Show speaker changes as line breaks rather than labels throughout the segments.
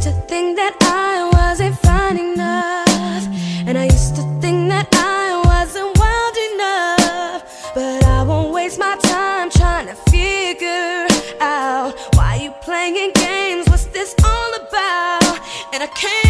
to think that I wasn't fine enough And I used to think that I wasn't wild enough But I won't waste my time trying to figure out Why you're playing games, what's this all about? And I can't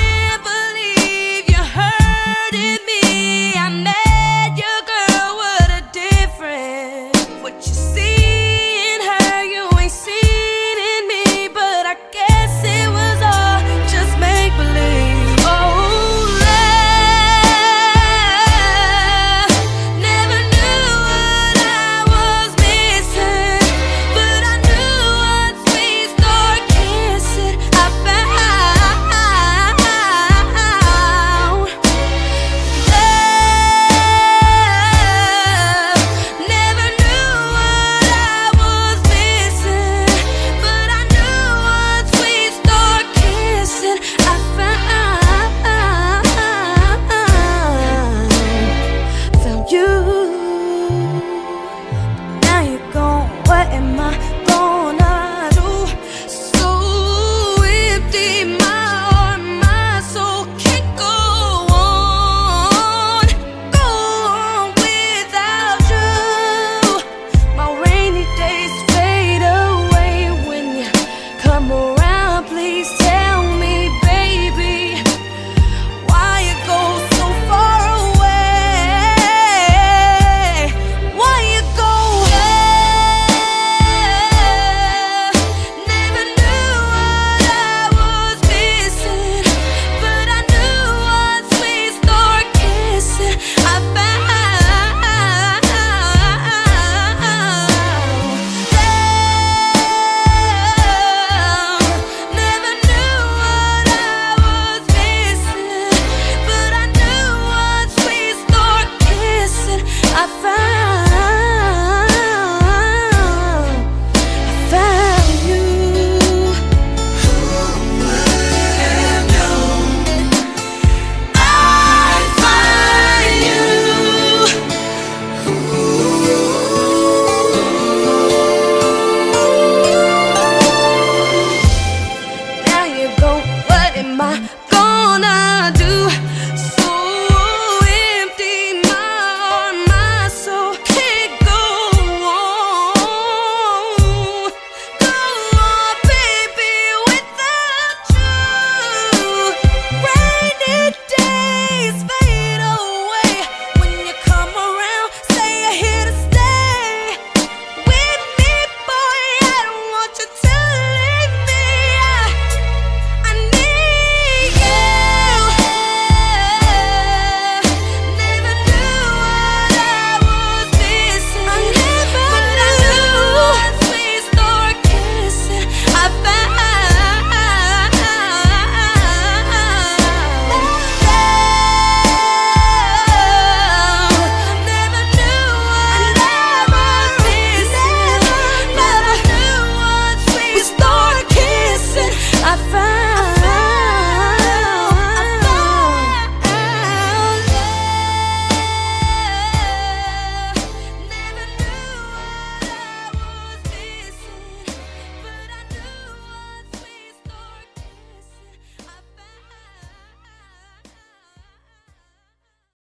吗？